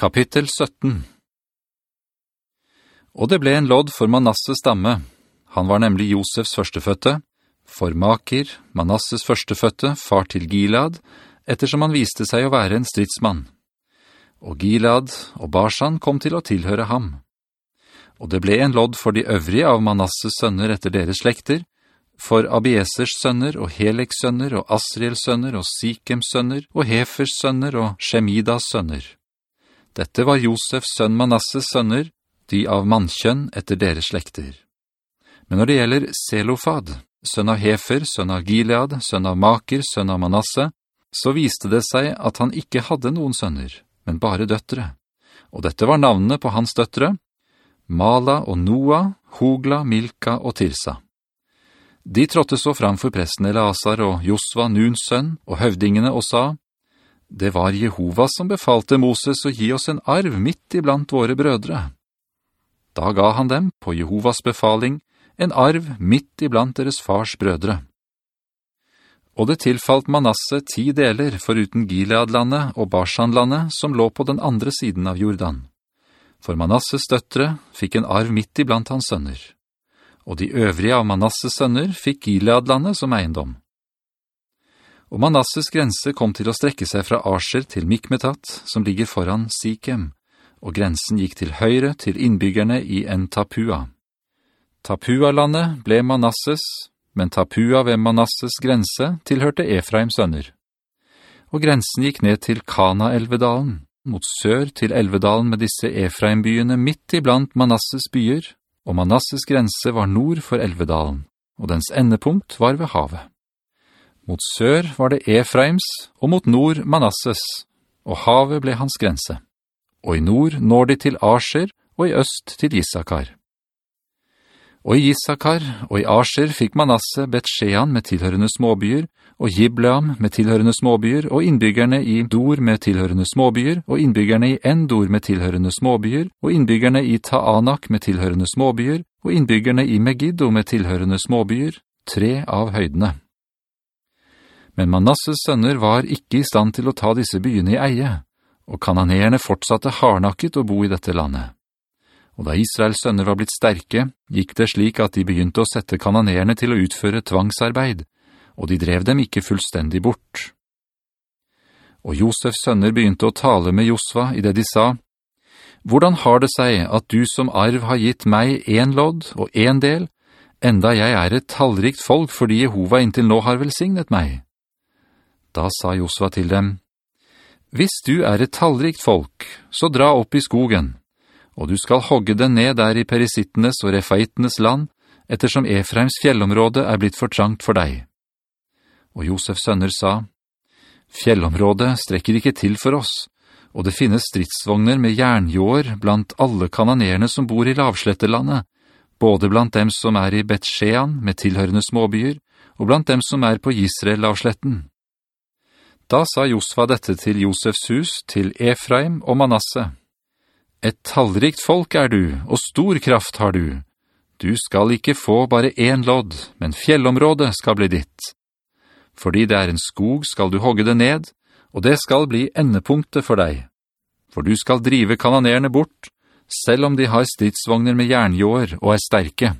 Kapittel 17 Og det ble en lodd for Manasses stamme. Han var nemlig Josefs førsteføtte, for Maker, Manasses førsteføtte, far til Gilad, ettersom han viste seg å være en stridsmann. Og Gilad og Barsan kom til å tilhøre ham. Og det ble en lodd for de øvrige av Manasses sønner etter deres slekter, for Abiesers sønner og Heleks sønner og Asriels sønner og Sikems sønner og Hefers sønner og Shemidas sønner. Dette var Josefs sønn Manasses sønner, de av mannkjønn etter deres slekter. Men når det gjelder Selofad, sønn av Hefer, sønn av Gilead, sønn av Maker, sønn av Manasse, så viste det seg at han ikke hadde noen sønner, men bare døttere. Og dette var navnene på hans døttere, Mala og Noah, Hogla, Milka og Tirsa. De trådte så fram for presten Eleazar og Josva, Nuns sønn, og høvdingene og sa, det var Jehova som befalte Moses å gi oss en arv midt iblant våre brødre. Da ga han dem, på Jehovas befaling, en arv midt iblant deres fars brødre. Og det tilfalt Manasse ti deler foruten Gileadlandet og Barshanlandet som lå på den andre siden av Jordan. For Manasses døttere fikk en arv midt iblant hans sønner. Og de øvrige av Manasses sønner fikk Gileadlandet som eiendom. Og Manasses grense kom til å strekke seg fra Asher til Mikmetat, som ligger foran Sikhem, og grensen gikk til høyre til innbyggerne i en Tapua. Tapua-landet ble Manasses, men Tapua ved Manasses grense tilhørte Efraims sønner. Og grensen gikk ned til Kana-elvedalen, mot sør til elvedalen med disse Efraim-byene midt iblant Manasses byer, og Manasses grense var nord for elvedalen, og dens endepunkt var ved havet. Mot sør var det Efraims, og mot nord Manasses, og havet ble hans grense. Og i nord når de til Asher, og i øst til Isakar. Og i Isakar og i Asher fikk Manasse Bet-Shean med tilhørende småbyer, og Gibleam med tilhørende småbyer, og innbyggerne i Dor med tilhørende småbyer, og innbyggerne i Endor med tilhørende småbyer, og innbyggerne i Taanak med tilhørende småbyer, og innbyggerne i Megiddo med tilhørende småbyer, tre av høydene. Men Manasses sønner var ikke i stand til å ta disse byene i eie, og kananeerne fortsatte harnakket å bo i dette landet. Og da Israels sønner var blitt sterke, gikk det slik at de begynte å sette kananeerne til å utføre tvangsarbeid, og de drev dem ikke fullstendig bort. Og Josefs sønner begynte å tale med Josva i det de sa, «Hvordan har det seg at du som arv har gitt meg en lodd og en del, enda jeg er et tallrikt folk fordi Jehova inntil nå har velsignet meg?» Da sa Josva til dem, «Hvis du er et tallrikt folk, så dra opp i skogen, og du skal hogge den ned der i perisittenes og refaittenes land, ettersom Efraims fjellområde er blitt for trangt for deg.» Og Josefs sønner sa, «Fjellområdet strekker ikke til for oss, og det finnes stridsvogner med jernjår blant alle kananerne som bor i lavslettelandet, både blant dem som er i Bet-Shean med tilhørende småbyer, og blant dem som er på Israel-lavsletten.» Da sa Josva dette til Josefs hus, til Efraim og Manasse. Et tallrikt folk er du, og stor kraft har du. Du skal ikke få bare en lodd, men fjellområdet skal bli ditt. Fordi det er en skog skal du hogge det ned, og det skal bli endepunktet for deg. For du skal drive kananerene bort, selv om de har stridsvogner med jernjår og er sterke.»